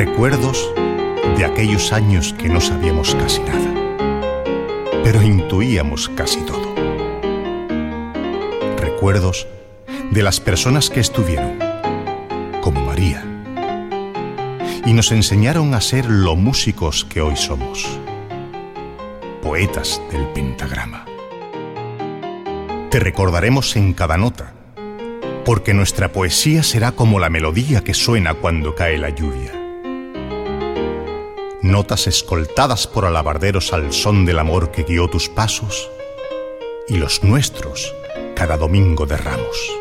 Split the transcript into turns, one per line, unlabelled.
Recuerdos de aquellos años que no sabíamos casi nada, pero intuíamos casi todo. Recuerdos de las personas que estuvieron, como María, y nos enseñaron a ser lo músicos que hoy somos, poetas del pentagrama. Te recordaremos en cada nota, porque nuestra poesía será como la melodía que suena cuando cae la lluvia. Notas escoltadas por alabarderos al son del amor que guió tus pasos y los nuestros cada domingo de ramos.